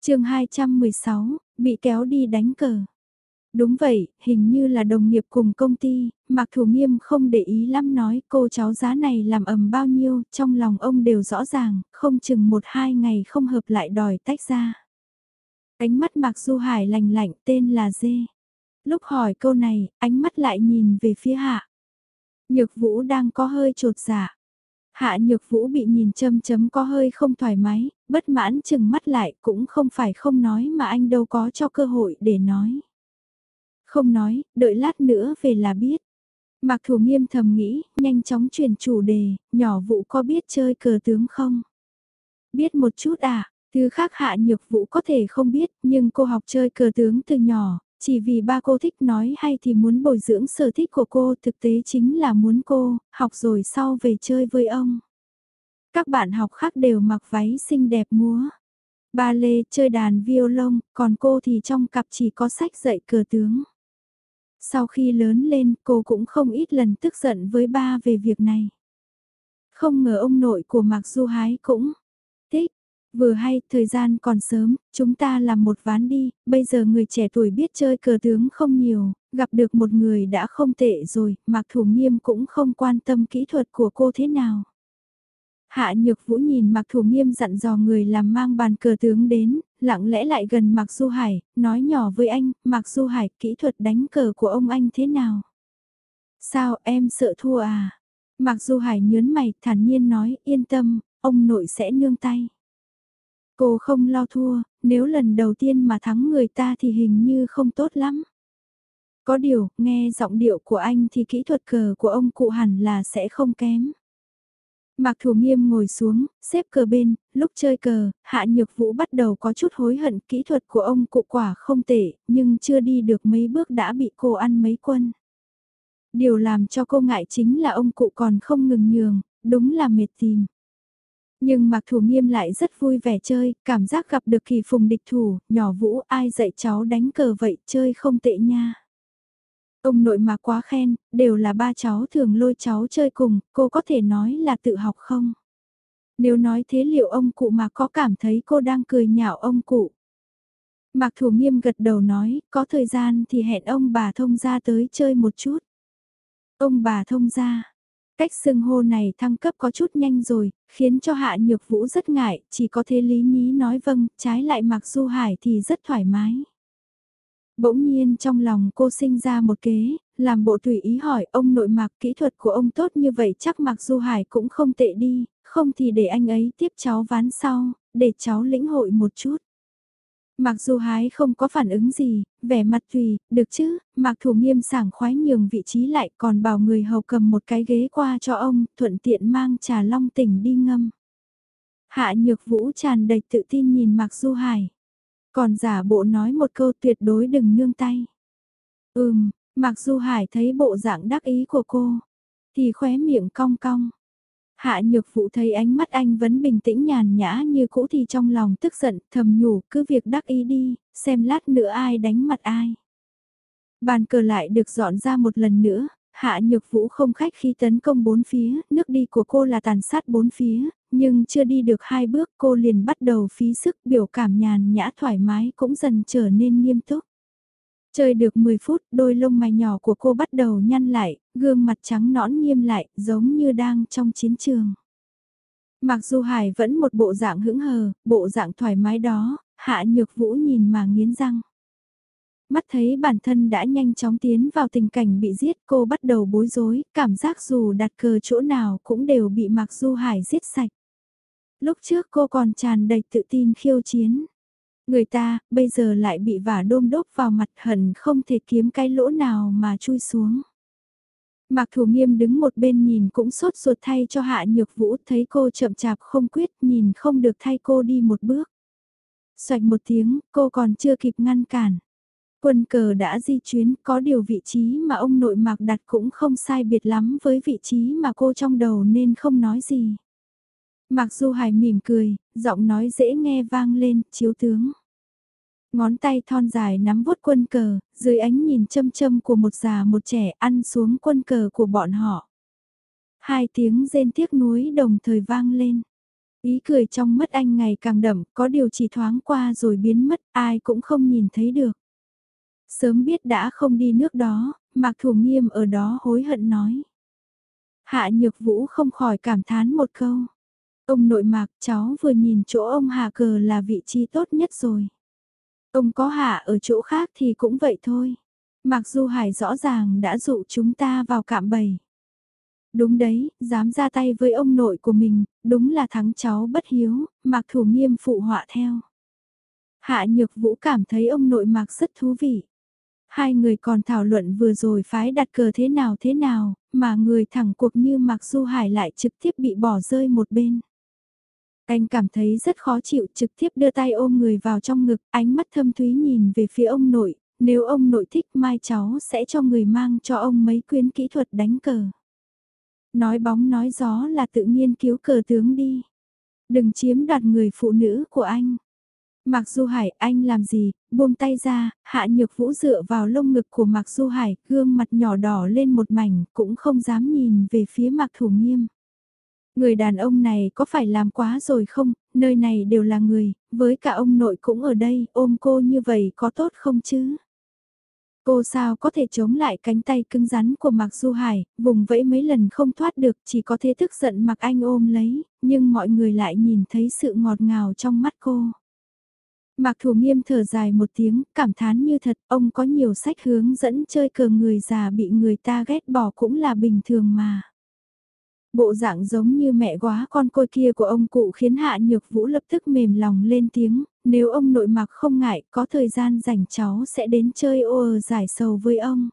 chương 216, bị kéo đi đánh cờ. Đúng vậy, hình như là đồng nghiệp cùng công ty, Mạc Thủ Nghiêm không để ý lắm nói cô cháu giá này làm ầm bao nhiêu, trong lòng ông đều rõ ràng, không chừng một hai ngày không hợp lại đòi tách ra. Ánh mắt Mạc Du Hải lành lạnh tên là Dê. Lúc hỏi câu này, ánh mắt lại nhìn về phía hạ. Nhược Vũ đang có hơi trột dạ. Hạ Nhược Vũ bị nhìn châm chấm có hơi không thoải mái, bất mãn chừng mắt lại cũng không phải không nói mà anh đâu có cho cơ hội để nói. Không nói, đợi lát nữa về là biết. Mạc Thủ Nghiêm thầm nghĩ, nhanh chóng chuyển chủ đề, nhỏ Vũ có biết chơi cờ tướng không? Biết một chút à, thứ khác Hạ Nhược Vũ có thể không biết, nhưng cô học chơi cờ tướng từ nhỏ, chỉ vì ba cô thích nói hay thì muốn bồi dưỡng sở thích của cô thực tế chính là muốn cô, học rồi sau về chơi với ông. Các bạn học khác đều mặc váy xinh đẹp múa. Ba lê chơi đàn violon, còn cô thì trong cặp chỉ có sách dạy cờ tướng. Sau khi lớn lên cô cũng không ít lần tức giận với ba về việc này. Không ngờ ông nội của Mạc Du Hái cũng Vừa hay, thời gian còn sớm, chúng ta làm một ván đi, bây giờ người trẻ tuổi biết chơi cờ tướng không nhiều, gặp được một người đã không tệ rồi, Mạc Thủ Nghiêm cũng không quan tâm kỹ thuật của cô thế nào. Hạ Nhược Vũ nhìn Mạc Thủ Nghiêm dặn dò người làm mang bàn cờ tướng đến, lặng lẽ lại gần Mạc Du Hải, nói nhỏ với anh, Mạc Du Hải, kỹ thuật đánh cờ của ông anh thế nào? Sao em sợ thua à? Mạc Du Hải nhớn mày, thản nhiên nói, yên tâm, ông nội sẽ nương tay. Cô không lo thua, nếu lần đầu tiên mà thắng người ta thì hình như không tốt lắm. Có điều, nghe giọng điệu của anh thì kỹ thuật cờ của ông cụ hẳn là sẽ không kém. Mạc Thủ Nghiêm ngồi xuống, xếp cờ bên, lúc chơi cờ, Hạ Nhược Vũ bắt đầu có chút hối hận kỹ thuật của ông cụ quả không tệ, nhưng chưa đi được mấy bước đã bị cô ăn mấy quân. Điều làm cho cô ngại chính là ông cụ còn không ngừng nhường, đúng là mệt tìm. Nhưng Mạc Thủ Nghiêm lại rất vui vẻ chơi, cảm giác gặp được kỳ phùng địch thủ, nhỏ Vũ ai dạy cháu đánh cờ vậy, chơi không tệ nha. Ông nội mà quá khen, đều là ba cháu thường lôi cháu chơi cùng, cô có thể nói là tự học không? Nếu nói thế liệu ông cụ mà có cảm thấy cô đang cười nhạo ông cụ? Mạc Thủ Nghiêm gật đầu nói, có thời gian thì hẹn ông bà thông ra tới chơi một chút. Ông bà thông ra, Cách xưng hô này thăng cấp có chút nhanh rồi, khiến cho Hạ Nhược Vũ rất ngại, chỉ có thế Lý Nhí nói vâng, trái lại Mạc Du Hải thì rất thoải mái. Bỗng nhiên trong lòng cô sinh ra một kế, làm bộ tùy ý hỏi ông nội Mạc kỹ thuật của ông tốt như vậy chắc Mạc Du Hải cũng không tệ đi, không thì để anh ấy tiếp cháu ván sau, để cháu lĩnh hội một chút. Mặc dù hái không có phản ứng gì, vẻ mặt tùy, được chứ, mặc Thủ Nghiêm sảng khoái nhường vị trí lại còn bảo người hầu cầm một cái ghế qua cho ông, thuận tiện mang trà long tỉnh đi ngâm. Hạ Nhược Vũ tràn đầy tự tin nhìn mặc Du Hải. Còn giả bộ nói một câu tuyệt đối đừng nương tay. Ừm, mặc Du Hải thấy bộ dạng đắc ý của cô, thì khóe miệng cong cong. Hạ nhược phụ thấy ánh mắt anh vẫn bình tĩnh nhàn nhã như cũ thì trong lòng tức giận, thầm nhủ, cứ việc đắc ý đi, xem lát nữa ai đánh mặt ai. Bàn cờ lại được dọn ra một lần nữa, hạ nhược vũ không khách khi tấn công bốn phía, nước đi của cô là tàn sát bốn phía, nhưng chưa đi được hai bước cô liền bắt đầu phí sức biểu cảm nhàn nhã thoải mái cũng dần trở nên nghiêm túc. Chơi được 10 phút, đôi lông mày nhỏ của cô bắt đầu nhăn lại, gương mặt trắng nõn nghiêm lại, giống như đang trong chiến trường. Mặc dù Hải vẫn một bộ dạng hững hờ, bộ dạng thoải mái đó, Hạ Nhược Vũ nhìn mà nghiến răng. Mắt thấy bản thân đã nhanh chóng tiến vào tình cảnh bị giết cô bắt đầu bối rối, cảm giác dù đặt cờ chỗ nào cũng đều bị Mạc Du Hải giết sạch. Lúc trước cô còn tràn đầy tự tin khiêu chiến. Người ta, bây giờ lại bị vả đôm đốp vào mặt hận không thể kiếm cái lỗ nào mà chui xuống. Mạc Thủ Nghiêm đứng một bên nhìn cũng sốt ruột thay cho Hạ Nhược Vũ thấy cô chậm chạp không quyết nhìn không được thay cô đi một bước. Xoạch một tiếng, cô còn chưa kịp ngăn cản. Quân cờ đã di chuyến, có điều vị trí mà ông nội Mạc đặt cũng không sai biệt lắm với vị trí mà cô trong đầu nên không nói gì. Mạc Du Hải mỉm cười, giọng nói dễ nghe vang lên, chiếu tướng. Ngón tay thon dài nắm vuốt quân cờ, dưới ánh nhìn châm châm của một già một trẻ ăn xuống quân cờ của bọn họ. Hai tiếng rên tiếc nuối đồng thời vang lên. Ý cười trong mắt anh ngày càng đậm, có điều chỉ thoáng qua rồi biến mất, ai cũng không nhìn thấy được. Sớm biết đã không đi nước đó, Mạc Thủ Nghiêm ở đó hối hận nói. Hạ Nhược Vũ không khỏi cảm thán một câu. Ông nội Mạc cháu vừa nhìn chỗ ông Hạ cờ là vị trí tốt nhất rồi. Ông có Hạ ở chỗ khác thì cũng vậy thôi. Mặc dù Hải rõ ràng đã dụ chúng ta vào cạm bầy. Đúng đấy, dám ra tay với ông nội của mình, đúng là thắng cháu bất hiếu, Mạc Thủ Nghiêm phụ họa theo. Hạ Nhược Vũ cảm thấy ông nội Mạc rất thú vị. Hai người còn thảo luận vừa rồi phái đặt cờ thế nào thế nào, mà người thẳng cuộc như Mạc Du Hải lại trực tiếp bị bỏ rơi một bên. Anh cảm thấy rất khó chịu trực tiếp đưa tay ôm người vào trong ngực, ánh mắt thâm thúy nhìn về phía ông nội, nếu ông nội thích mai cháu sẽ cho người mang cho ông mấy quyến kỹ thuật đánh cờ. Nói bóng nói gió là tự nhiên cứu cờ tướng đi. Đừng chiếm đoạt người phụ nữ của anh. Mạc Du Hải, anh làm gì, buông tay ra, hạ nhược vũ dựa vào lông ngực của Mạc Du Hải, gương mặt nhỏ đỏ lên một mảnh, cũng không dám nhìn về phía Mạc Thủ Nghiêm. Người đàn ông này có phải làm quá rồi không, nơi này đều là người, với cả ông nội cũng ở đây, ôm cô như vậy có tốt không chứ? Cô sao có thể chống lại cánh tay cứng rắn của Mạc Du Hải, vùng vẫy mấy lần không thoát được, chỉ có thế tức giận Mạc Anh ôm lấy, nhưng mọi người lại nhìn thấy sự ngọt ngào trong mắt cô. Mạc Thủ Nghiêm thở dài một tiếng, cảm thán như thật, ông có nhiều sách hướng dẫn chơi cờ người già bị người ta ghét bỏ cũng là bình thường mà. Bộ dạng giống như mẹ quá con côi kia của ông cụ khiến Hạ Nhược Vũ lập tức mềm lòng lên tiếng, nếu ông nội mặc không ngại có thời gian rảnh cháu sẽ đến chơi ô giải sầu với ông.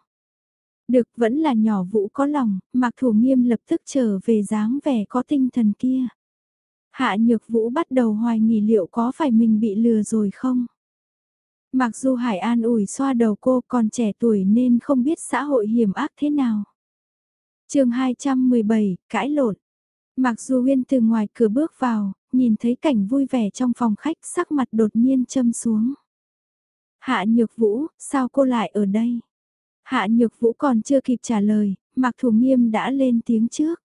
Được vẫn là nhỏ Vũ có lòng, Mạc Thủ Nghiêm lập tức trở về dáng vẻ có tinh thần kia. Hạ Nhược Vũ bắt đầu hoài nghỉ liệu có phải mình bị lừa rồi không? Mặc dù Hải An ủi xoa đầu cô còn trẻ tuổi nên không biết xã hội hiểm ác thế nào chương 217, cãi lộn. Mặc dù Huyên từ ngoài cửa bước vào, nhìn thấy cảnh vui vẻ trong phòng khách sắc mặt đột nhiên châm xuống. Hạ Nhược Vũ, sao cô lại ở đây? Hạ Nhược Vũ còn chưa kịp trả lời, Mạc Thủ Nghiêm đã lên tiếng trước.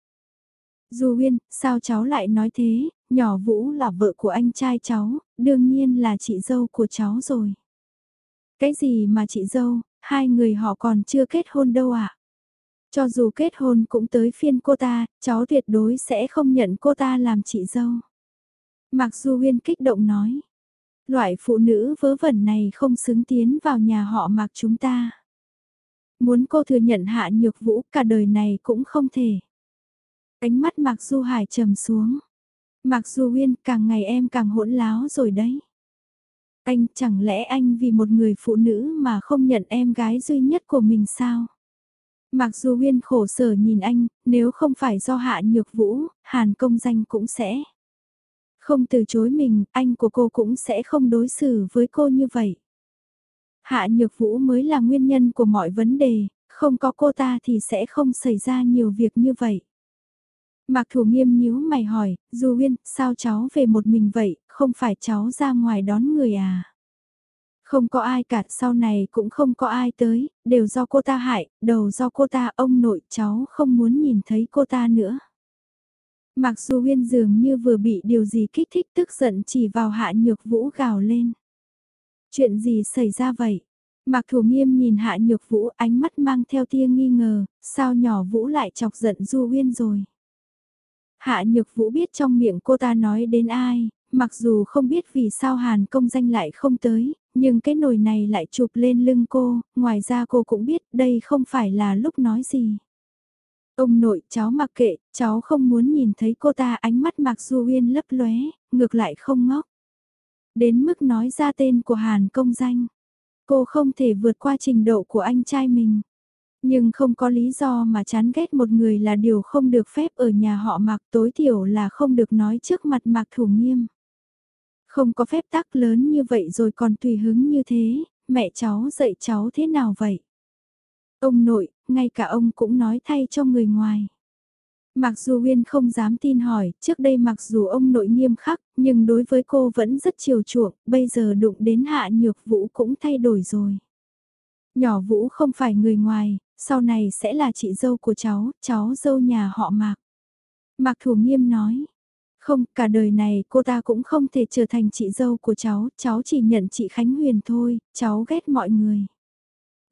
Du Huyên, sao cháu lại nói thế, nhỏ Vũ là vợ của anh trai cháu, đương nhiên là chị dâu của cháu rồi. Cái gì mà chị dâu, hai người họ còn chưa kết hôn đâu ạ? À? Cho dù kết hôn cũng tới phiên cô ta, cháu tuyệt đối sẽ không nhận cô ta làm chị dâu. Mặc dù Huyên kích động nói. Loại phụ nữ vớ vẩn này không xứng tiến vào nhà họ mặc chúng ta. Muốn cô thừa nhận hạ nhược vũ cả đời này cũng không thể. Ánh mắt Mạc Du Hải trầm xuống. Mạc Du Huyên càng ngày em càng hỗn láo rồi đấy. Anh chẳng lẽ anh vì một người phụ nữ mà không nhận em gái duy nhất của mình sao? Mặc dù Huyên khổ sở nhìn anh, nếu không phải do hạ nhược vũ, hàn công danh cũng sẽ. Không từ chối mình, anh của cô cũng sẽ không đối xử với cô như vậy. Hạ nhược vũ mới là nguyên nhân của mọi vấn đề, không có cô ta thì sẽ không xảy ra nhiều việc như vậy. Mạc Thủ Nghiêm nhíu mày hỏi, Du Huyên, sao cháu về một mình vậy, không phải cháu ra ngoài đón người à? Không có ai cả, sau này cũng không có ai tới, đều do cô ta hại, đầu do cô ta, ông nội cháu không muốn nhìn thấy cô ta nữa. Mặc dù Huyên dường như vừa bị điều gì kích thích tức giận chỉ vào hạ nhược vũ gào lên. Chuyện gì xảy ra vậy? Mạc Thủ Nghiêm nhìn Hạ Nhược Vũ ánh mắt mang theo tia nghi ngờ, sao nhỏ Vũ lại chọc giận Du uyên rồi. Hạ Nhược Vũ biết trong miệng cô ta nói đến ai, mặc dù không biết vì sao Hàn công danh lại không tới, nhưng cái nồi này lại chụp lên lưng cô, ngoài ra cô cũng biết đây không phải là lúc nói gì. Ông nội, cháu mặc kệ, cháu không muốn nhìn thấy cô ta ánh mắt Mạc Du Uyên lấp lóe, ngược lại không ngốc. Đến mức nói ra tên của Hàn công danh. Cô không thể vượt qua trình độ của anh trai mình. Nhưng không có lý do mà chán ghét một người là điều không được phép ở nhà họ Mạc tối thiểu là không được nói trước mặt Mạc Thủ Nghiêm. Không có phép tắc lớn như vậy rồi còn tùy hứng như thế, mẹ cháu dạy cháu thế nào vậy? Ông nội, ngay cả ông cũng nói thay cho người ngoài. Mặc dù Uyên không dám tin hỏi, trước đây mặc dù ông nội nghiêm khắc, nhưng đối với cô vẫn rất chiều chuộng, bây giờ đụng đến hạ nhược vũ cũng thay đổi rồi. Nhỏ vũ không phải người ngoài, sau này sẽ là chị dâu của cháu, cháu dâu nhà họ Mạc. Mạc Thủ Nghiêm nói, không, cả đời này cô ta cũng không thể trở thành chị dâu của cháu, cháu chỉ nhận chị Khánh Huyền thôi, cháu ghét mọi người.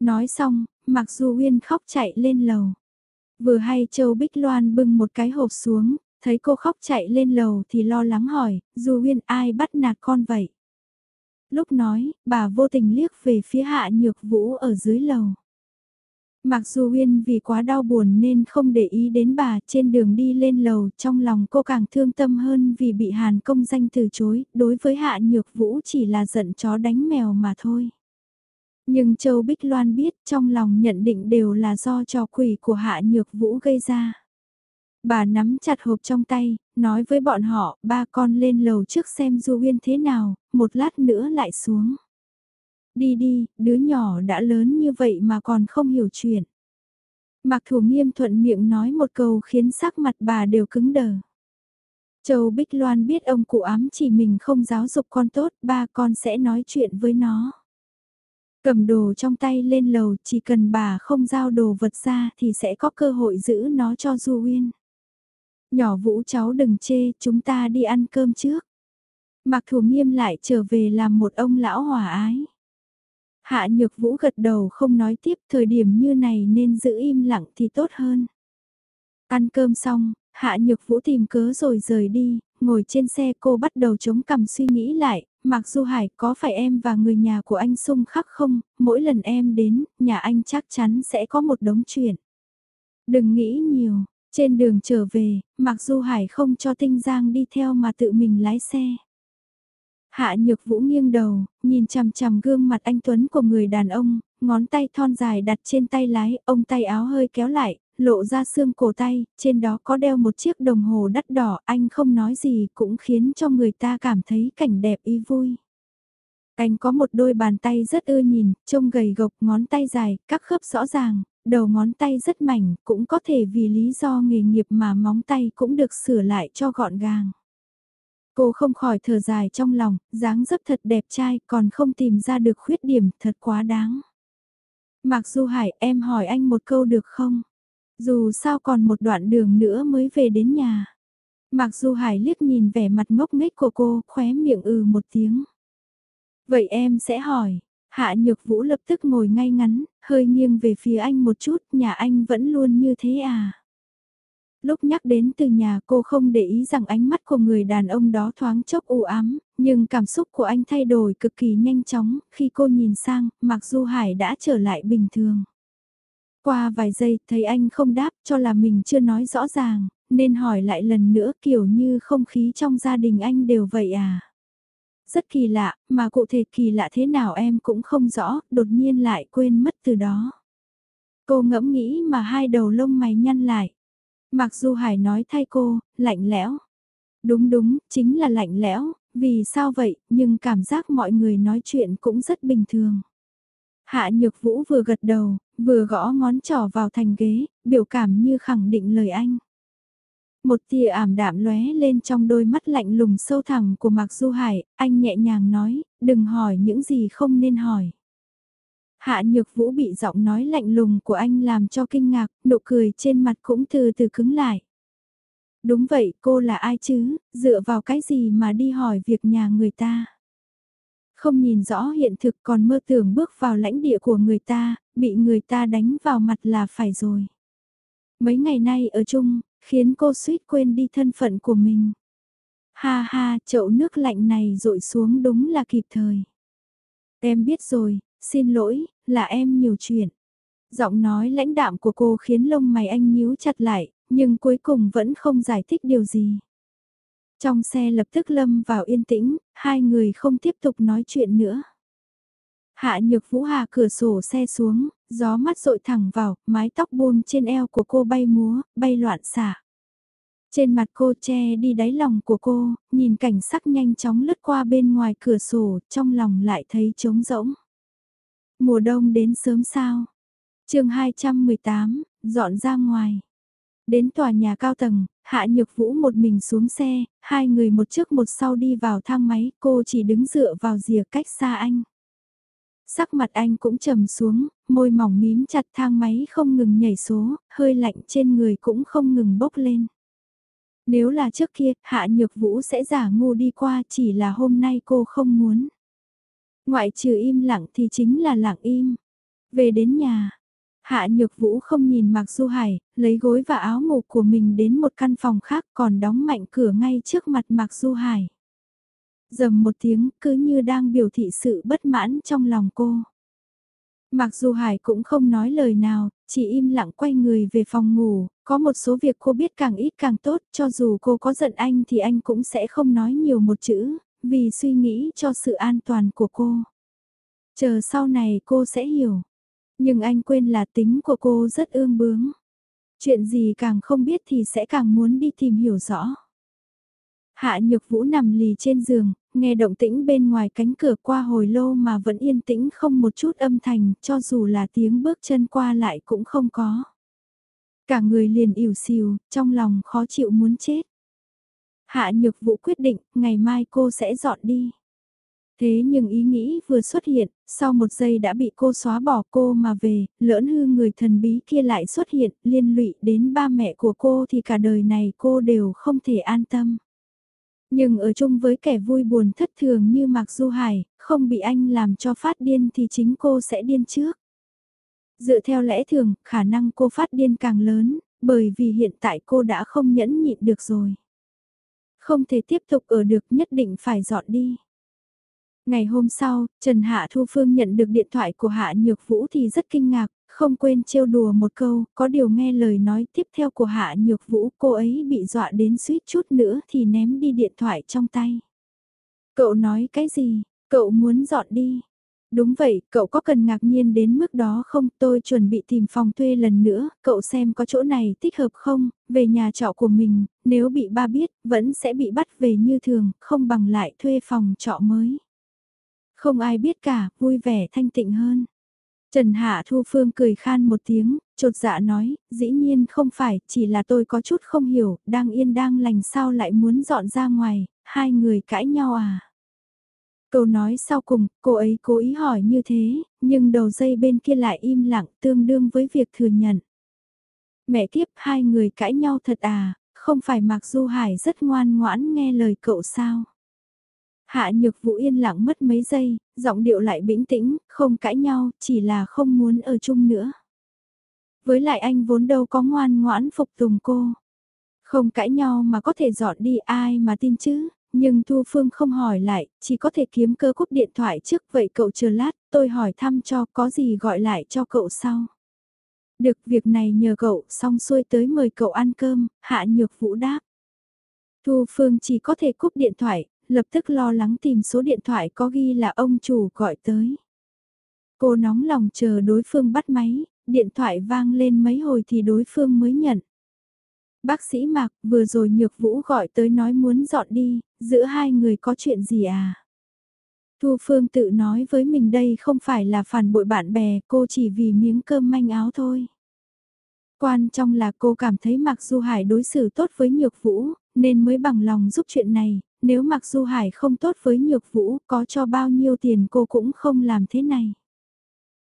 Nói xong, Mạc Du Uyên khóc chạy lên lầu. Vừa hay Châu Bích Loan bưng một cái hộp xuống, thấy cô khóc chạy lên lầu thì lo lắng hỏi, Du Uyên ai bắt nạt con vậy? Lúc nói, bà vô tình liếc về phía hạ nhược vũ ở dưới lầu. Mặc dù Uyên vì quá đau buồn nên không để ý đến bà trên đường đi lên lầu trong lòng cô càng thương tâm hơn vì bị Hàn công danh từ chối, đối với Hạ Nhược Vũ chỉ là giận chó đánh mèo mà thôi. Nhưng Châu Bích Loan biết trong lòng nhận định đều là do trò quỷ của Hạ Nhược Vũ gây ra. Bà nắm chặt hộp trong tay, nói với bọn họ, ba con lên lầu trước xem Du Uyên thế nào, một lát nữa lại xuống. Đi đi, đứa nhỏ đã lớn như vậy mà còn không hiểu chuyện. Mặc thủ nghiêm thuận miệng nói một câu khiến sắc mặt bà đều cứng đờ. Châu Bích Loan biết ông cụ ám chỉ mình không giáo dục con tốt, ba con sẽ nói chuyện với nó. Cầm đồ trong tay lên lầu, chỉ cần bà không giao đồ vật ra thì sẽ có cơ hội giữ nó cho Du Uyên. Nhỏ Vũ cháu đừng chê, chúng ta đi ăn cơm trước. Mặc thủ nghiêm lại trở về làm một ông lão hòa ái. Hạ nhược vũ gật đầu không nói tiếp thời điểm như này nên giữ im lặng thì tốt hơn. Ăn cơm xong, hạ nhược vũ tìm cớ rồi rời đi, ngồi trên xe cô bắt đầu chống cằm suy nghĩ lại, Mặc Du Hải có phải em và người nhà của anh xung khắc không, mỗi lần em đến, nhà anh chắc chắn sẽ có một đống chuyện. Đừng nghĩ nhiều, trên đường trở về, Mặc Du Hải không cho Tinh Giang đi theo mà tự mình lái xe. Hạ Nhược Vũ nghiêng đầu, nhìn chằm chằm gương mặt anh Tuấn của người đàn ông, ngón tay thon dài đặt trên tay lái, ông tay áo hơi kéo lại, lộ ra xương cổ tay, trên đó có đeo một chiếc đồng hồ đắt đỏ, anh không nói gì cũng khiến cho người ta cảm thấy cảnh đẹp y vui. Anh có một đôi bàn tay rất ưa nhìn, trông gầy gộc, ngón tay dài, các khớp rõ ràng, đầu ngón tay rất mảnh, cũng có thể vì lý do nghề nghiệp mà móng tay cũng được sửa lại cho gọn gàng. Cô không khỏi thở dài trong lòng, dáng dấp thật đẹp trai còn không tìm ra được khuyết điểm thật quá đáng. Mạc Du Hải em hỏi anh một câu được không? Dù sao còn một đoạn đường nữa mới về đến nhà. Mạc Du Hải liếc nhìn vẻ mặt ngốc nghếch của cô, khóe miệng ừ một tiếng. Vậy em sẽ hỏi. Hạ Nhược Vũ lập tức ngồi ngay ngắn, hơi nghiêng về phía anh một chút, nhà anh vẫn luôn như thế à? Lúc nhắc đến từ nhà cô không để ý rằng ánh mắt của người đàn ông đó thoáng chốc u ám, nhưng cảm xúc của anh thay đổi cực kỳ nhanh chóng, khi cô nhìn sang, mặc dù Hải đã trở lại bình thường. Qua vài giây, thấy anh không đáp cho là mình chưa nói rõ ràng, nên hỏi lại lần nữa kiểu như không khí trong gia đình anh đều vậy à. Rất kỳ lạ, mà cụ thể kỳ lạ thế nào em cũng không rõ, đột nhiên lại quên mất từ đó. Cô ngẫm nghĩ mà hai đầu lông mày nhăn lại. Mặc dù Hải nói thay cô, lạnh lẽo. Đúng đúng, chính là lạnh lẽo, vì sao vậy, nhưng cảm giác mọi người nói chuyện cũng rất bình thường. Hạ Nhược Vũ vừa gật đầu, vừa gõ ngón trỏ vào thành ghế, biểu cảm như khẳng định lời anh. Một tia ảm đạm lóe lên trong đôi mắt lạnh lùng sâu thẳm của Mạc Du Hải, anh nhẹ nhàng nói, đừng hỏi những gì không nên hỏi. Hạ Nhược Vũ bị giọng nói lạnh lùng của anh làm cho kinh ngạc, nụ cười trên mặt cũng từ từ cứng lại. Đúng vậy, cô là ai chứ, dựa vào cái gì mà đi hỏi việc nhà người ta. Không nhìn rõ hiện thực còn mơ tưởng bước vào lãnh địa của người ta, bị người ta đánh vào mặt là phải rồi. Mấy ngày nay ở chung, khiến cô suýt quên đi thân phận của mình. Ha ha, chậu nước lạnh này rội xuống đúng là kịp thời. Em biết rồi, xin lỗi, là em nhiều chuyện. Giọng nói lãnh đạm của cô khiến lông mày anh nhíu chặt lại, nhưng cuối cùng vẫn không giải thích điều gì. Trong xe lập tức lâm vào yên tĩnh, hai người không tiếp tục nói chuyện nữa. Hạ nhược vũ hà cửa sổ xe xuống, gió mắt rội thẳng vào, mái tóc buông trên eo của cô bay múa, bay loạn xả. Trên mặt cô che đi đáy lòng của cô, nhìn cảnh sắc nhanh chóng lướt qua bên ngoài cửa sổ, trong lòng lại thấy trống rỗng. Mùa đông đến sớm sao? chương 218, dọn ra ngoài. Đến tòa nhà cao tầng, Hạ Nhược Vũ một mình xuống xe, hai người một trước một sau đi vào thang máy, cô chỉ đứng dựa vào rìa cách xa anh. Sắc mặt anh cũng trầm xuống, môi mỏng mím chặt thang máy không ngừng nhảy số, hơi lạnh trên người cũng không ngừng bốc lên. Nếu là trước kia, Hạ Nhược Vũ sẽ giả ngu đi qua chỉ là hôm nay cô không muốn. Ngoại trừ im lặng thì chính là lặng im. Về đến nhà, Hạ Nhược Vũ không nhìn Mạc Du Hải, lấy gối và áo ngủ của mình đến một căn phòng khác còn đóng mạnh cửa ngay trước mặt Mạc Du Hải. Dầm một tiếng cứ như đang biểu thị sự bất mãn trong lòng cô. mạc du Hải cũng không nói lời nào, chỉ im lặng quay người về phòng ngủ, có một số việc cô biết càng ít càng tốt, cho dù cô có giận anh thì anh cũng sẽ không nói nhiều một chữ, vì suy nghĩ cho sự an toàn của cô. Chờ sau này cô sẽ hiểu. Nhưng anh quên là tính của cô rất ương bướng. Chuyện gì càng không biết thì sẽ càng muốn đi tìm hiểu rõ. Hạ Nhược Vũ nằm lì trên giường, nghe động tĩnh bên ngoài cánh cửa qua hồi lâu mà vẫn yên tĩnh không một chút âm thanh, cho dù là tiếng bước chân qua lại cũng không có. Cả người liền ỉu xìu, trong lòng khó chịu muốn chết. Hạ Nhược Vũ quyết định, ngày mai cô sẽ dọn đi. Thế nhưng ý nghĩ vừa xuất hiện, sau một giây đã bị cô xóa bỏ cô mà về, lỡn hư người thần bí kia lại xuất hiện, liên lụy đến ba mẹ của cô thì cả đời này cô đều không thể an tâm. Nhưng ở chung với kẻ vui buồn thất thường như Mạc Du Hải, không bị anh làm cho phát điên thì chính cô sẽ điên trước. Dựa theo lẽ thường, khả năng cô phát điên càng lớn, bởi vì hiện tại cô đã không nhẫn nhịn được rồi. Không thể tiếp tục ở được nhất định phải dọn đi. Ngày hôm sau, Trần Hạ Thu Phương nhận được điện thoại của Hạ Nhược Vũ thì rất kinh ngạc, không quên trêu đùa một câu, có điều nghe lời nói tiếp theo của Hạ Nhược Vũ cô ấy bị dọa đến suýt chút nữa thì ném đi điện thoại trong tay. Cậu nói cái gì, cậu muốn dọn đi. Đúng vậy, cậu có cần ngạc nhiên đến mức đó không? Tôi chuẩn bị tìm phòng thuê lần nữa, cậu xem có chỗ này thích hợp không? Về nhà trọ của mình, nếu bị ba biết, vẫn sẽ bị bắt về như thường, không bằng lại thuê phòng trọ mới. Không ai biết cả, vui vẻ thanh tịnh hơn. Trần Hạ Thu Phương cười khan một tiếng, trột dạ nói, dĩ nhiên không phải, chỉ là tôi có chút không hiểu, đang yên đang lành sao lại muốn dọn ra ngoài, hai người cãi nhau à. Câu nói sau cùng, cô ấy cố ý hỏi như thế, nhưng đầu dây bên kia lại im lặng tương đương với việc thừa nhận. Mẹ kiếp hai người cãi nhau thật à, không phải Mạc Du Hải rất ngoan ngoãn nghe lời cậu sao? Hạ nhược vũ yên lặng mất mấy giây, giọng điệu lại bĩnh tĩnh, không cãi nhau, chỉ là không muốn ở chung nữa. Với lại anh vốn đâu có ngoan ngoãn phục tùng cô. Không cãi nhau mà có thể dọn đi ai mà tin chứ, nhưng Thu Phương không hỏi lại, chỉ có thể kiếm cơ cúp điện thoại trước vậy cậu chờ lát, tôi hỏi thăm cho có gì gọi lại cho cậu sau. Được việc này nhờ cậu xong xuôi tới mời cậu ăn cơm, hạ nhược vũ đáp. Thu Phương chỉ có thể cúp điện thoại, lập tức lo lắng tìm số điện thoại có ghi là ông chủ gọi tới. Cô nóng lòng chờ đối phương bắt máy, điện thoại vang lên mấy hồi thì đối phương mới nhận. Bác sĩ Mạc vừa rồi Nhược Vũ gọi tới nói muốn dọn đi, giữa hai người có chuyện gì à? Thu Phương tự nói với mình đây không phải là phản bội bạn bè, cô chỉ vì miếng cơm manh áo thôi. Quan trọng là cô cảm thấy Mạc Du Hải đối xử tốt với Nhược Vũ, nên mới bằng lòng giúp chuyện này, nếu Mạc Du Hải không tốt với Nhược Vũ, có cho bao nhiêu tiền cô cũng không làm thế này.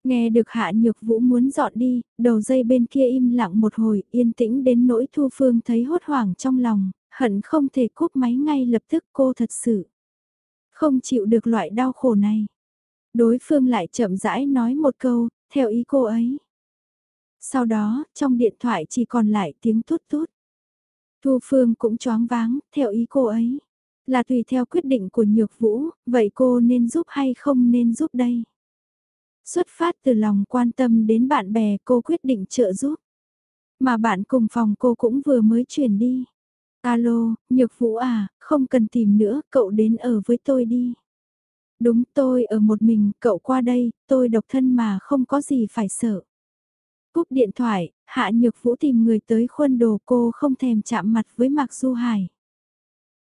Nghe được Hạ Nhược Vũ muốn dọn đi, đầu dây bên kia im lặng một hồi, yên tĩnh đến nỗi Thu Phương thấy hốt hoảng trong lòng, hận không thể cúp máy ngay lập tức cô thật sự. Không chịu được loại đau khổ này. Đối phương lại chậm rãi nói một câu, theo ý cô ấy. Sau đó, trong điện thoại chỉ còn lại tiếng tút tút. Thu Phương cũng choáng váng, theo ý cô ấy. Là tùy theo quyết định của Nhược Vũ, vậy cô nên giúp hay không nên giúp đây? Xuất phát từ lòng quan tâm đến bạn bè cô quyết định trợ giúp. Mà bạn cùng phòng cô cũng vừa mới chuyển đi. Alo, Nhược Vũ à, không cần tìm nữa, cậu đến ở với tôi đi. Đúng tôi ở một mình, cậu qua đây, tôi độc thân mà không có gì phải sợ. Cúp điện thoại, Hạ Nhược Vũ tìm người tới khuôn đồ cô không thèm chạm mặt với Mạc Du Hải.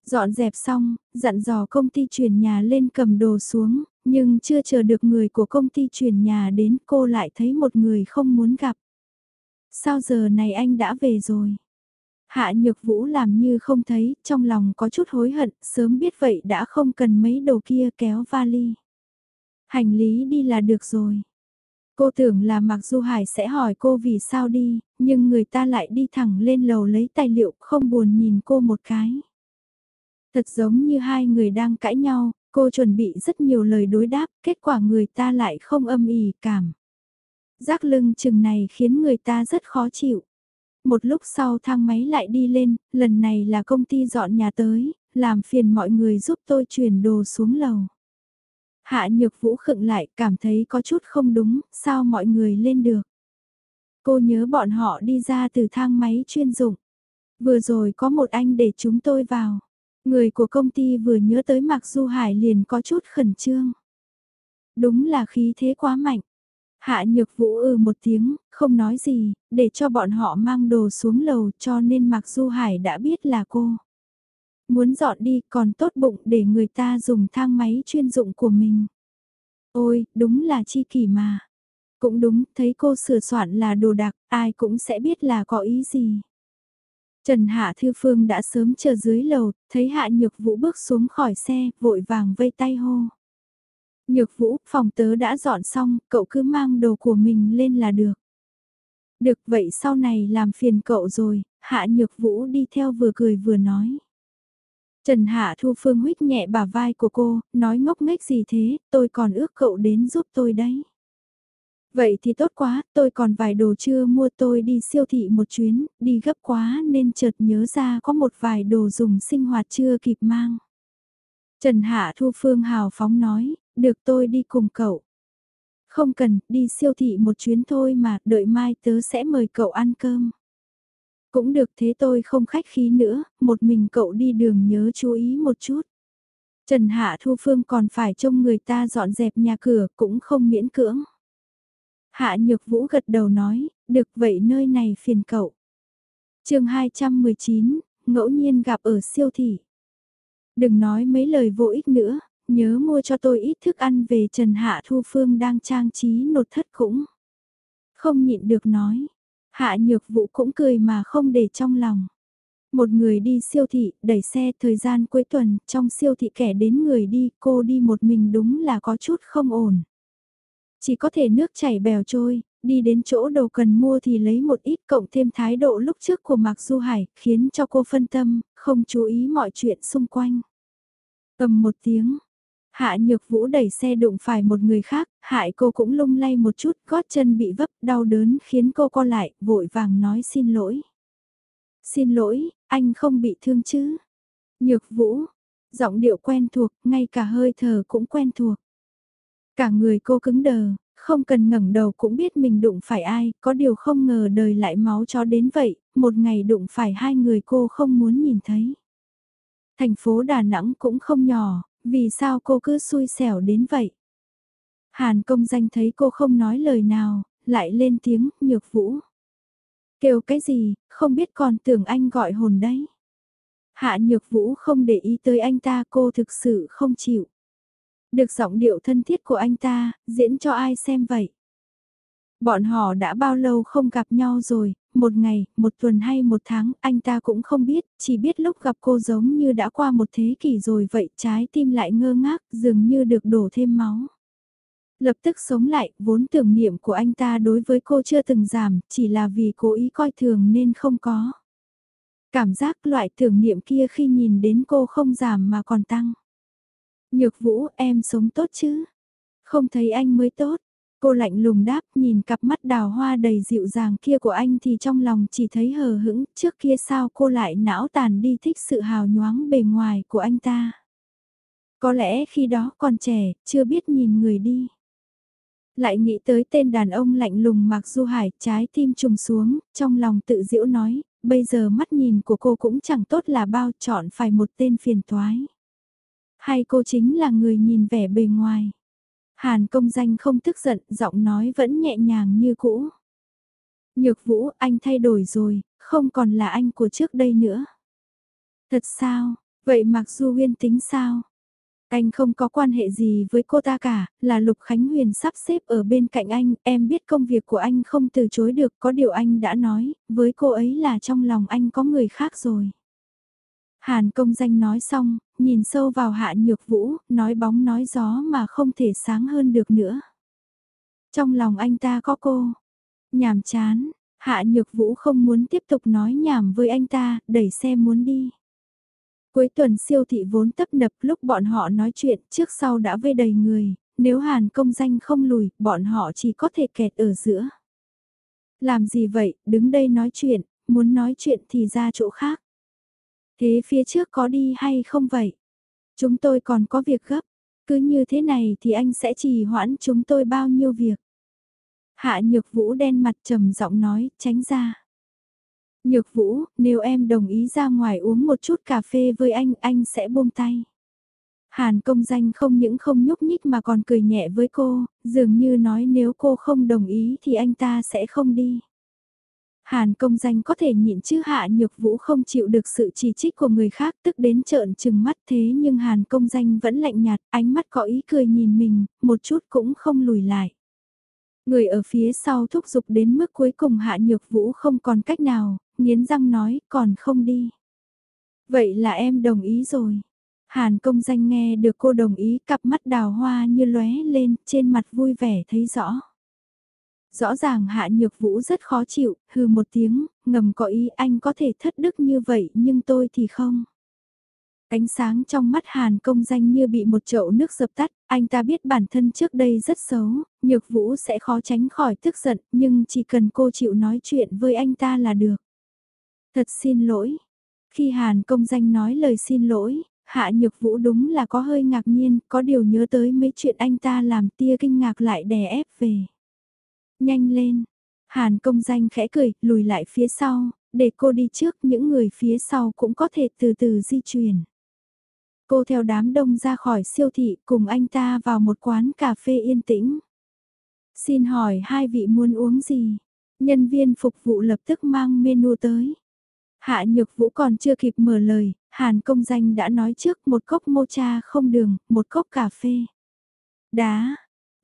Dọn dẹp xong, dặn dò công ty chuyển nhà lên cầm đồ xuống, nhưng chưa chờ được người của công ty chuyển nhà đến cô lại thấy một người không muốn gặp. Sao giờ này anh đã về rồi? Hạ Nhược Vũ làm như không thấy, trong lòng có chút hối hận, sớm biết vậy đã không cần mấy đồ kia kéo vali. Hành lý đi là được rồi. Cô tưởng là Mặc Du Hải sẽ hỏi cô vì sao đi, nhưng người ta lại đi thẳng lên lầu lấy tài liệu không buồn nhìn cô một cái. Thật giống như hai người đang cãi nhau, cô chuẩn bị rất nhiều lời đối đáp, kết quả người ta lại không âm ỉ cảm. Giác lưng chừng này khiến người ta rất khó chịu. Một lúc sau thang máy lại đi lên, lần này là công ty dọn nhà tới, làm phiền mọi người giúp tôi chuyển đồ xuống lầu. Hạ nhược vũ khựng lại cảm thấy có chút không đúng, sao mọi người lên được. Cô nhớ bọn họ đi ra từ thang máy chuyên dụng. Vừa rồi có một anh để chúng tôi vào. Người của công ty vừa nhớ tới Mạc Du Hải liền có chút khẩn trương. Đúng là khí thế quá mạnh. Hạ nhược vũ ừ một tiếng, không nói gì, để cho bọn họ mang đồ xuống lầu cho nên Mạc Du Hải đã biết là cô. Muốn dọn đi còn tốt bụng để người ta dùng thang máy chuyên dụng của mình. Ôi, đúng là chi kỷ mà. Cũng đúng, thấy cô sửa soạn là đồ đặc, ai cũng sẽ biết là có ý gì. Trần Hạ Thư Phương đã sớm chờ dưới lầu, thấy Hạ Nhược Vũ bước xuống khỏi xe, vội vàng vây tay hô. Nhược Vũ, phòng tớ đã dọn xong, cậu cứ mang đồ của mình lên là được. Được vậy sau này làm phiền cậu rồi, Hạ Nhược Vũ đi theo vừa cười vừa nói. Trần Hạ Thu Phương huyết nhẹ bả vai của cô, nói ngốc nghếch gì thế, tôi còn ước cậu đến giúp tôi đấy. Vậy thì tốt quá, tôi còn vài đồ chưa mua tôi đi siêu thị một chuyến, đi gấp quá nên chợt nhớ ra có một vài đồ dùng sinh hoạt chưa kịp mang. Trần Hạ Thu Phương hào phóng nói, được tôi đi cùng cậu. Không cần, đi siêu thị một chuyến thôi mà, đợi mai tớ sẽ mời cậu ăn cơm. Cũng được thế tôi không khách khí nữa, một mình cậu đi đường nhớ chú ý một chút. Trần Hạ Thu Phương còn phải trông người ta dọn dẹp nhà cửa cũng không miễn cưỡng. Hạ Nhược Vũ gật đầu nói, được vậy nơi này phiền cậu. chương 219, ngẫu nhiên gặp ở siêu thị. Đừng nói mấy lời vô ích nữa, nhớ mua cho tôi ít thức ăn về Trần Hạ Thu Phương đang trang trí nột thất cũng. Không nhịn được nói, Hạ Nhược Vũ cũng cười mà không để trong lòng. Một người đi siêu thị, đẩy xe thời gian cuối tuần, trong siêu thị kẻ đến người đi, cô đi một mình đúng là có chút không ổn. Chỉ có thể nước chảy bèo trôi, đi đến chỗ đầu cần mua thì lấy một ít cộng thêm thái độ lúc trước của Mạc Du Hải, khiến cho cô phân tâm, không chú ý mọi chuyện xung quanh. Cầm một tiếng, Hạ Nhược Vũ đẩy xe đụng phải một người khác, hại cô cũng lung lay một chút, gót chân bị vấp, đau đớn khiến cô co lại, vội vàng nói xin lỗi. Xin lỗi, anh không bị thương chứ? Nhược Vũ, giọng điệu quen thuộc, ngay cả hơi thở cũng quen thuộc. Cả người cô cứng đờ, không cần ngẩng đầu cũng biết mình đụng phải ai, có điều không ngờ đời lại máu chó đến vậy, một ngày đụng phải hai người cô không muốn nhìn thấy. Thành phố Đà Nẵng cũng không nhỏ, vì sao cô cứ xui xẻo đến vậy? Hàn công danh thấy cô không nói lời nào, lại lên tiếng, nhược vũ. Kêu cái gì, không biết còn tưởng anh gọi hồn đấy. Hạ nhược vũ không để ý tới anh ta cô thực sự không chịu. Được giọng điệu thân thiết của anh ta, diễn cho ai xem vậy? Bọn họ đã bao lâu không gặp nhau rồi, một ngày, một tuần hay một tháng, anh ta cũng không biết, chỉ biết lúc gặp cô giống như đã qua một thế kỷ rồi vậy, trái tim lại ngơ ngác, dường như được đổ thêm máu. Lập tức sống lại, vốn tưởng niệm của anh ta đối với cô chưa từng giảm, chỉ là vì cố ý coi thường nên không có. Cảm giác loại tưởng niệm kia khi nhìn đến cô không giảm mà còn tăng. Nhược vũ em sống tốt chứ? Không thấy anh mới tốt. Cô lạnh lùng đáp nhìn cặp mắt đào hoa đầy dịu dàng kia của anh thì trong lòng chỉ thấy hờ hững trước kia sao cô lại não tàn đi thích sự hào nhoáng bề ngoài của anh ta. Có lẽ khi đó còn trẻ, chưa biết nhìn người đi. Lại nghĩ tới tên đàn ông lạnh lùng mặc du hải, trái tim trùng xuống, trong lòng tự diễu nói, bây giờ mắt nhìn của cô cũng chẳng tốt là bao chọn phải một tên phiền toái. Hay cô chính là người nhìn vẻ bề ngoài. Hàn công danh không tức giận, giọng nói vẫn nhẹ nhàng như cũ. Nhược vũ, anh thay đổi rồi, không còn là anh của trước đây nữa. Thật sao, vậy mặc Du Huyên tính sao? Anh không có quan hệ gì với cô ta cả, là Lục Khánh Huyền sắp xếp ở bên cạnh anh, em biết công việc của anh không từ chối được, có điều anh đã nói, với cô ấy là trong lòng anh có người khác rồi. Hàn công danh nói xong, nhìn sâu vào hạ nhược vũ, nói bóng nói gió mà không thể sáng hơn được nữa. Trong lòng anh ta có cô. Nhàm chán, Hạ Nhược Vũ không muốn tiếp tục nói nhảm với anh ta, đẩy xe muốn đi. Cuối tuần siêu thị vốn tấp nập lúc bọn họ nói chuyện trước sau đã vây đầy người, nếu Hàn công danh không lùi, bọn họ chỉ có thể kẹt ở giữa. Làm gì vậy, đứng đây nói chuyện, muốn nói chuyện thì ra chỗ khác. Thế phía trước có đi hay không vậy? Chúng tôi còn có việc gấp, cứ như thế này thì anh sẽ trì hoãn chúng tôi bao nhiêu việc. Hạ nhược vũ đen mặt trầm giọng nói, tránh ra. Nhược vũ, nếu em đồng ý ra ngoài uống một chút cà phê với anh, anh sẽ buông tay. Hàn công danh không những không nhúc nhích mà còn cười nhẹ với cô, dường như nói nếu cô không đồng ý thì anh ta sẽ không đi. Hàn công danh có thể nhịn chứ hạ nhược vũ không chịu được sự chỉ trích của người khác tức đến trợn trừng mắt thế nhưng hàn công danh vẫn lạnh nhạt, ánh mắt có ý cười nhìn mình, một chút cũng không lùi lại. Người ở phía sau thúc giục đến mức cuối cùng hạ nhược vũ không còn cách nào, nghiến răng nói còn không đi. Vậy là em đồng ý rồi. Hàn công danh nghe được cô đồng ý cặp mắt đào hoa như lóe lên trên mặt vui vẻ thấy rõ. Rõ ràng hạ nhược vũ rất khó chịu, hừ một tiếng, ngầm có ý anh có thể thất đức như vậy nhưng tôi thì không. Ánh sáng trong mắt Hàn công danh như bị một chậu nước dập tắt, anh ta biết bản thân trước đây rất xấu, nhược vũ sẽ khó tránh khỏi tức giận, nhưng chỉ cần cô chịu nói chuyện với anh ta là được. Thật xin lỗi. Khi Hàn công danh nói lời xin lỗi, Hạ Nhược Vũ đúng là có hơi ngạc nhiên, có điều nhớ tới mấy chuyện anh ta làm tia kinh ngạc lại đè ép về. Nhanh lên. Hàn công danh khẽ cười, lùi lại phía sau, để cô đi trước những người phía sau cũng có thể từ từ di chuyển. Cô theo đám đông ra khỏi siêu thị cùng anh ta vào một quán cà phê yên tĩnh. Xin hỏi hai vị muốn uống gì? Nhân viên phục vụ lập tức mang menu tới. Hạ Nhược Vũ còn chưa kịp mở lời, Hàn công danh đã nói trước một cốc mocha không đường, một cốc cà phê. Đá.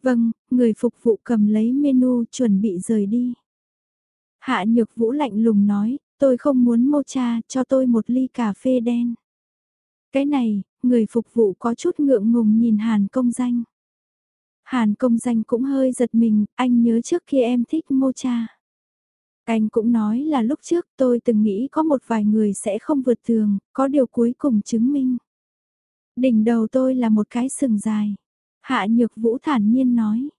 Vâng, người phục vụ cầm lấy menu chuẩn bị rời đi. Hạ Nhược Vũ lạnh lùng nói, tôi không muốn mocha, cho tôi một ly cà phê đen. Cái này, người phục vụ có chút ngượng ngùng nhìn Hàn công danh. Hàn công danh cũng hơi giật mình, anh nhớ trước khi em thích mocha. Anh cũng nói là lúc trước tôi từng nghĩ có một vài người sẽ không vượt tường, có điều cuối cùng chứng minh. Đỉnh đầu tôi là một cái sừng dài. Hạ Nhược Vũ thản nhiên nói.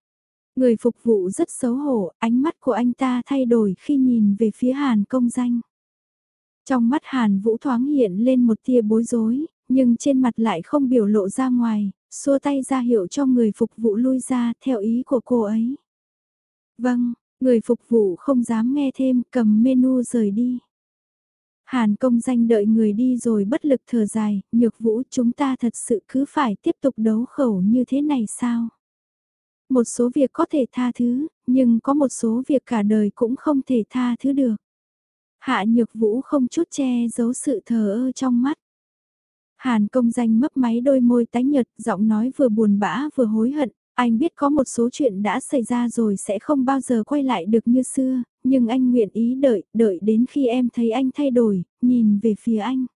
Người phục vụ rất xấu hổ, ánh mắt của anh ta thay đổi khi nhìn về phía Hàn công danh. Trong mắt Hàn Vũ thoáng hiện lên một tia bối rối, nhưng trên mặt lại không biểu lộ ra ngoài, xua tay ra hiệu cho người phục vụ lui ra theo ý của cô ấy. Vâng, người phục vụ không dám nghe thêm cầm menu rời đi. Hàn công danh đợi người đi rồi bất lực thở dài, nhược vũ chúng ta thật sự cứ phải tiếp tục đấu khẩu như thế này sao? Một số việc có thể tha thứ, nhưng có một số việc cả đời cũng không thể tha thứ được. Hạ nhược vũ không chút che giấu sự thờ ơ trong mắt. Hàn công danh mấp máy đôi môi tái nhợt, giọng nói vừa buồn bã vừa hối hận, anh biết có một số chuyện đã xảy ra rồi sẽ không bao giờ quay lại được như xưa, nhưng anh nguyện ý đợi, đợi đến khi em thấy anh thay đổi, nhìn về phía anh.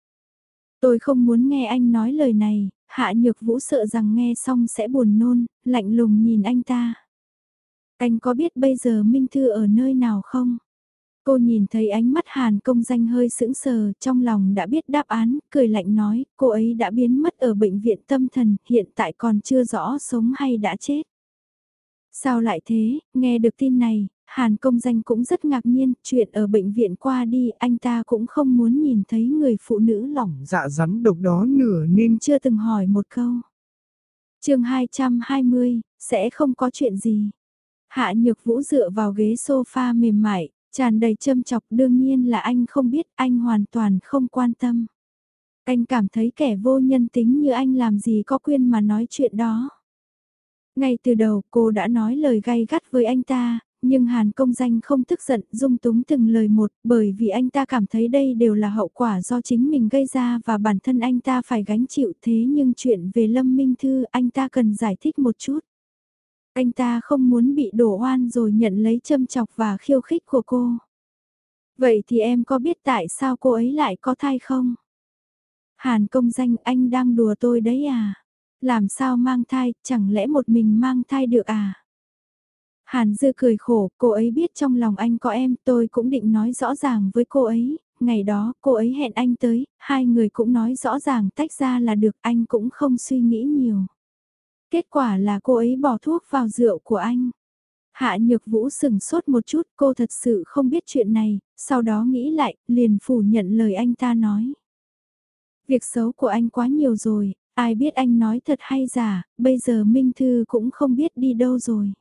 Tôi không muốn nghe anh nói lời này, hạ nhược vũ sợ rằng nghe xong sẽ buồn nôn, lạnh lùng nhìn anh ta. Anh có biết bây giờ Minh Thư ở nơi nào không? Cô nhìn thấy ánh mắt Hàn công danh hơi sững sờ, trong lòng đã biết đáp án, cười lạnh nói, cô ấy đã biến mất ở bệnh viện tâm thần, hiện tại còn chưa rõ sống hay đã chết. Sao lại thế, nghe được tin này, Hàn công danh cũng rất ngạc nhiên, chuyện ở bệnh viện qua đi, anh ta cũng không muốn nhìn thấy người phụ nữ lỏng dạ rắn độc đó nửa nên chưa từng hỏi một câu. chương 220, sẽ không có chuyện gì. Hạ nhược vũ dựa vào ghế sofa mềm mại, Tràn đầy châm chọc đương nhiên là anh không biết, anh hoàn toàn không quan tâm. Anh cảm thấy kẻ vô nhân tính như anh làm gì có quyền mà nói chuyện đó. Ngay từ đầu cô đã nói lời gay gắt với anh ta, nhưng Hàn công danh không tức giận dung túng từng lời một bởi vì anh ta cảm thấy đây đều là hậu quả do chính mình gây ra và bản thân anh ta phải gánh chịu thế nhưng chuyện về Lâm Minh Thư anh ta cần giải thích một chút. Anh ta không muốn bị đổ oan rồi nhận lấy châm chọc và khiêu khích của cô. Vậy thì em có biết tại sao cô ấy lại có thai không? Hàn công danh anh đang đùa tôi đấy à? Làm sao mang thai, chẳng lẽ một mình mang thai được à? Hàn Dư cười khổ, cô ấy biết trong lòng anh có em, tôi cũng định nói rõ ràng với cô ấy, ngày đó cô ấy hẹn anh tới, hai người cũng nói rõ ràng tách ra là được, anh cũng không suy nghĩ nhiều. Kết quả là cô ấy bỏ thuốc vào rượu của anh. Hạ Nhược Vũ sừng sốt một chút, cô thật sự không biết chuyện này, sau đó nghĩ lại, liền phủ nhận lời anh ta nói. Việc xấu của anh quá nhiều rồi, ai biết anh nói thật hay giả, bây giờ Minh Thư cũng không biết đi đâu rồi.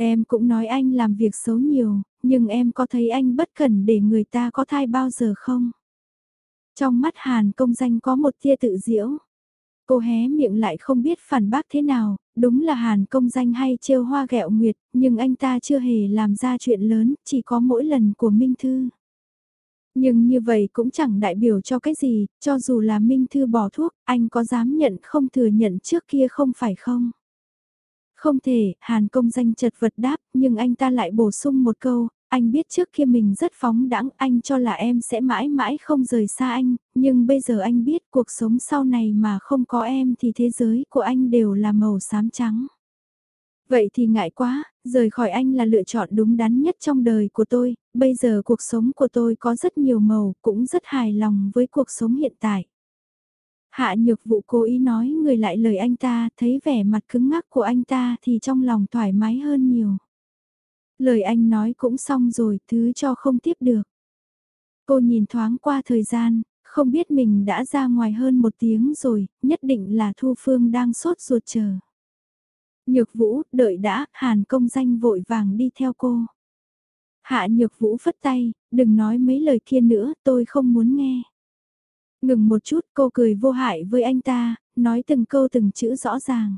Em cũng nói anh làm việc xấu nhiều, nhưng em có thấy anh bất cẩn để người ta có thai bao giờ không? Trong mắt Hàn công danh có một tia tự diễu. Cô hé miệng lại không biết phản bác thế nào, đúng là Hàn công danh hay trêu hoa gẹo nguyệt, nhưng anh ta chưa hề làm ra chuyện lớn, chỉ có mỗi lần của Minh Thư. Nhưng như vậy cũng chẳng đại biểu cho cái gì, cho dù là Minh Thư bỏ thuốc, anh có dám nhận không thừa nhận trước kia không phải không? Không thể, Hàn công danh chật vật đáp, nhưng anh ta lại bổ sung một câu, anh biết trước kia mình rất phóng đãng, anh cho là em sẽ mãi mãi không rời xa anh, nhưng bây giờ anh biết cuộc sống sau này mà không có em thì thế giới của anh đều là màu xám trắng. Vậy thì ngại quá, rời khỏi anh là lựa chọn đúng đắn nhất trong đời của tôi, bây giờ cuộc sống của tôi có rất nhiều màu, cũng rất hài lòng với cuộc sống hiện tại. Hạ nhược vụ cố ý nói người lại lời anh ta, thấy vẻ mặt cứng ngắc của anh ta thì trong lòng thoải mái hơn nhiều. Lời anh nói cũng xong rồi, thứ cho không tiếp được. Cô nhìn thoáng qua thời gian, không biết mình đã ra ngoài hơn một tiếng rồi, nhất định là Thu Phương đang sốt ruột chờ. Nhược Vũ, đợi đã, Hàn công danh vội vàng đi theo cô. Hạ Nhược Vũ phất tay, đừng nói mấy lời kia nữa, tôi không muốn nghe. Ngừng một chút cô cười vô hại với anh ta, nói từng câu từng chữ rõ ràng.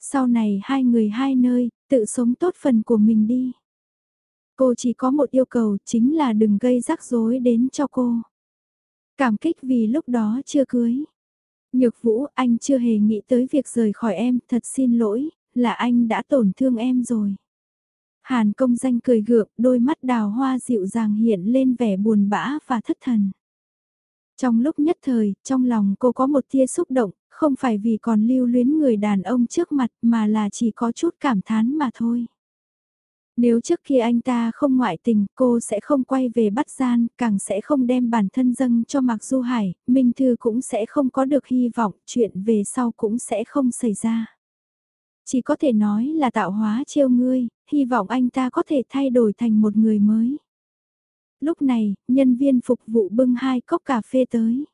Sau này hai người hai nơi, tự sống tốt phần của mình đi. Cô chỉ có một yêu cầu chính là đừng gây rắc rối đến cho cô. Cảm kích vì lúc đó chưa cưới. Nhược vũ anh chưa hề nghĩ tới việc rời khỏi em, thật xin lỗi, là anh đã tổn thương em rồi. Hàn công danh cười gượng, đôi mắt đào hoa dịu dàng hiện lên vẻ buồn bã và thất thần. Trong lúc nhất thời, trong lòng cô có một tia xúc động, không phải vì còn lưu luyến người đàn ông trước mặt mà là chỉ có chút cảm thán mà thôi. Nếu trước kia anh ta không ngoại tình, cô sẽ không quay về bắt gian, càng sẽ không đem bản thân dâng cho Mạc Du Hải, Minh Thư cũng sẽ không có được hy vọng, chuyện về sau cũng sẽ không xảy ra. Chỉ có thể nói là tạo hóa trêu ngươi, hy vọng anh ta có thể thay đổi thành một người mới. Lúc này, nhân viên phục vụ bưng hai cốc cà phê tới.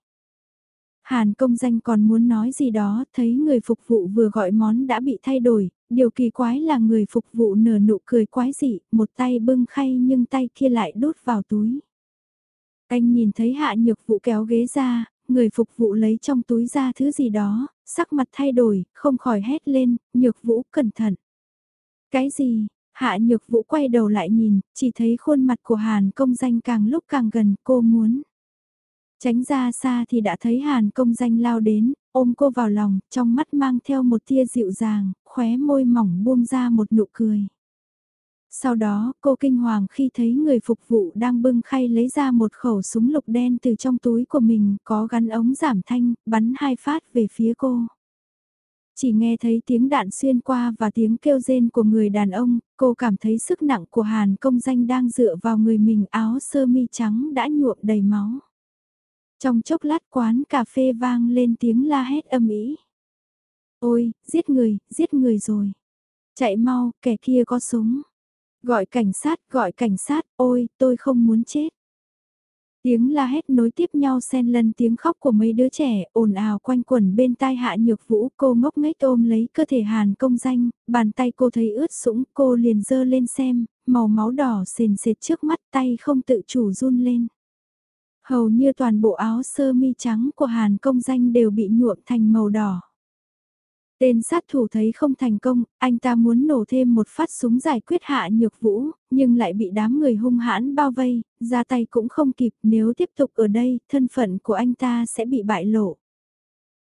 Hàn công danh còn muốn nói gì đó, thấy người phục vụ vừa gọi món đã bị thay đổi, điều kỳ quái là người phục vụ nở nụ cười quái dị, một tay bưng khay nhưng tay kia lại đút vào túi. Anh nhìn thấy hạ nhược vụ kéo ghế ra, người phục vụ lấy trong túi ra thứ gì đó, sắc mặt thay đổi, không khỏi hét lên, nhược vũ cẩn thận. Cái gì, Hạ nhược vũ quay đầu lại nhìn, chỉ thấy khuôn mặt của Hàn công danh càng lúc càng gần cô muốn. Tránh ra xa thì đã thấy Hàn công danh lao đến, ôm cô vào lòng, trong mắt mang theo một tia dịu dàng, khóe môi mỏng buông ra một nụ cười. Sau đó, cô kinh hoàng khi thấy người phục vụ đang bưng khay lấy ra một khẩu súng lục đen từ trong túi của mình có gắn ống giảm thanh, bắn hai phát về phía cô. Chỉ nghe thấy tiếng đạn xuyên qua và tiếng kêu rên của người đàn ông, cô cảm thấy sức nặng của Hàn công danh đang dựa vào người mình áo sơ mi trắng đã nhuộm đầy máu. Trong chốc lát quán cà phê vang lên tiếng la hét âm ý. Ôi, giết người, giết người rồi. Chạy mau, kẻ kia có súng. Gọi cảnh sát, gọi cảnh sát, ôi, tôi không muốn chết. Tiếng la hét nối tiếp nhau xen lẫn tiếng khóc của mấy đứa trẻ ồn ào quanh quẩn bên tai hạ nhược vũ cô ngốc nghếch ôm lấy cơ thể hàn công danh, bàn tay cô thấy ướt sũng cô liền dơ lên xem, màu máu đỏ sền sệt trước mắt tay không tự chủ run lên. Hầu như toàn bộ áo sơ mi trắng của hàn công danh đều bị nhuộm thành màu đỏ. Tên sát thủ thấy không thành công, anh ta muốn nổ thêm một phát súng giải quyết hạ nhược vũ, nhưng lại bị đám người hung hãn bao vây, ra tay cũng không kịp nếu tiếp tục ở đây, thân phận của anh ta sẽ bị bại lộ.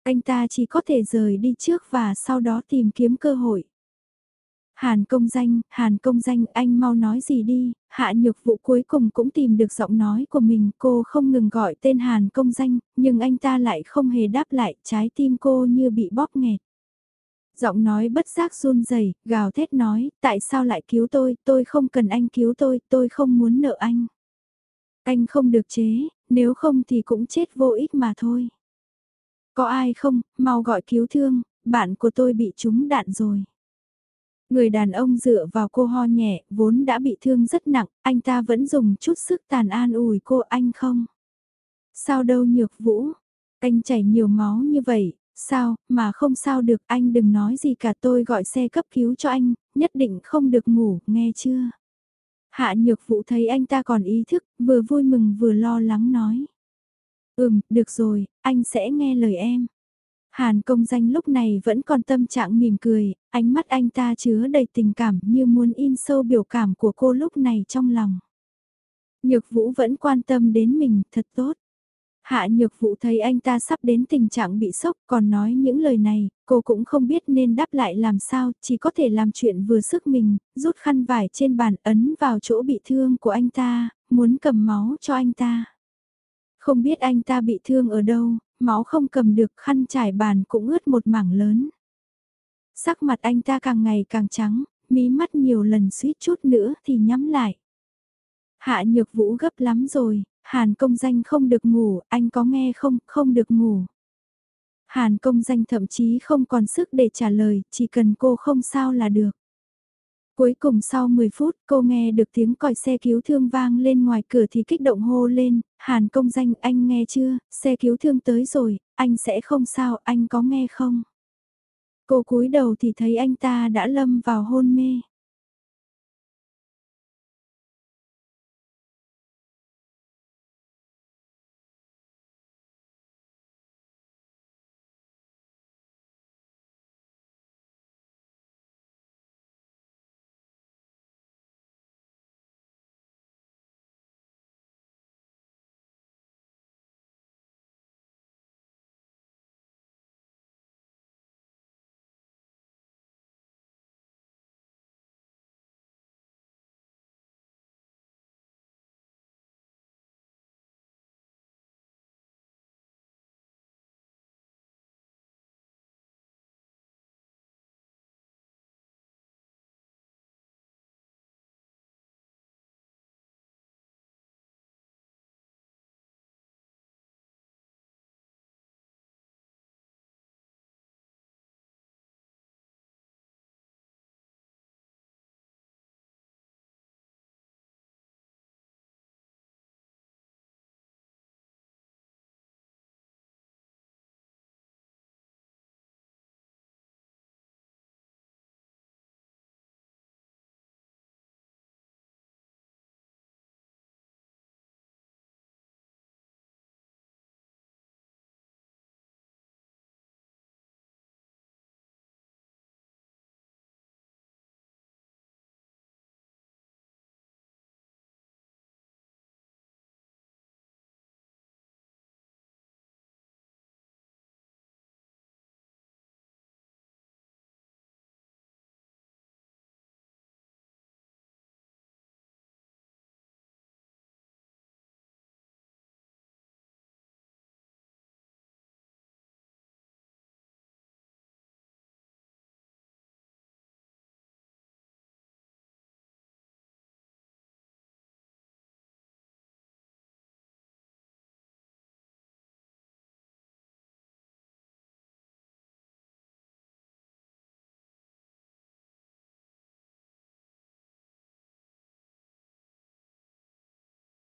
Anh ta chỉ có thể rời đi trước và sau đó tìm kiếm cơ hội. Hàn công danh, Hàn công danh anh mau nói gì đi, hạ nhược vụ cuối cùng cũng tìm được giọng nói của mình cô không ngừng gọi tên Hàn công danh, nhưng anh ta lại không hề đáp lại trái tim cô như bị bóp nghẹt. Giọng nói bất giác run rẩy, gào thét nói, tại sao lại cứu tôi, tôi không cần anh cứu tôi, tôi không muốn nợ anh. Anh không được chế, nếu không thì cũng chết vô ích mà thôi. Có ai không, mau gọi cứu thương, bạn của tôi bị trúng đạn rồi. Người đàn ông dựa vào cô ho nhẹ, vốn đã bị thương rất nặng, anh ta vẫn dùng chút sức tàn an ủi cô anh không. Sao đâu nhược vũ, anh chảy nhiều máu như vậy, sao, mà không sao được anh đừng nói gì cả tôi gọi xe cấp cứu cho anh, nhất định không được ngủ, nghe chưa? Hạ nhược vũ thấy anh ta còn ý thức, vừa vui mừng vừa lo lắng nói. Ừm, được rồi, anh sẽ nghe lời em. Hàn công danh lúc này vẫn còn tâm trạng mỉm cười, ánh mắt anh ta chứa đầy tình cảm như muốn in sâu biểu cảm của cô lúc này trong lòng. Nhược vũ vẫn quan tâm đến mình, thật tốt. Hạ nhược vụ thấy anh ta sắp đến tình trạng bị sốc còn nói những lời này, cô cũng không biết nên đáp lại làm sao, chỉ có thể làm chuyện vừa sức mình, rút khăn vải trên bàn ấn vào chỗ bị thương của anh ta, muốn cầm máu cho anh ta. Không biết anh ta bị thương ở đâu, máu không cầm được khăn trải bàn cũng ướt một mảng lớn. Sắc mặt anh ta càng ngày càng trắng, mí mắt nhiều lần suýt chút nữa thì nhắm lại. Hạ nhược vũ gấp lắm rồi, Hàn công danh không được ngủ, anh có nghe không, không được ngủ. Hàn công danh thậm chí không còn sức để trả lời, chỉ cần cô không sao là được. Cuối cùng sau 10 phút cô nghe được tiếng còi xe cứu thương vang lên ngoài cửa thì kích động hô lên, Hàn công danh anh nghe chưa, xe cứu thương tới rồi, anh sẽ không sao, anh có nghe không? Cô cúi đầu thì thấy anh ta đã lâm vào hôn mê.